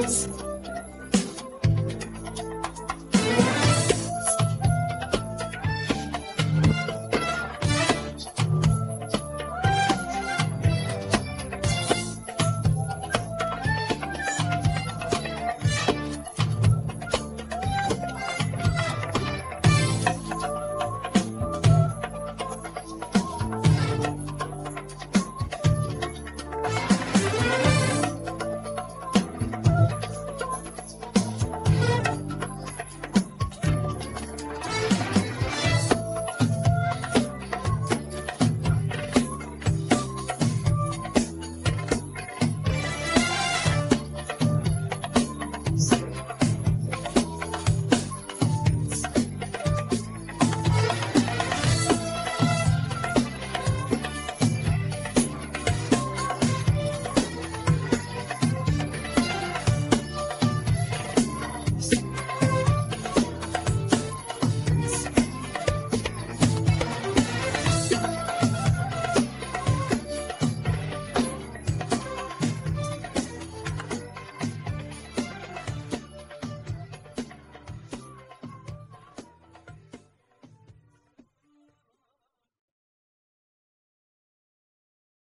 friends.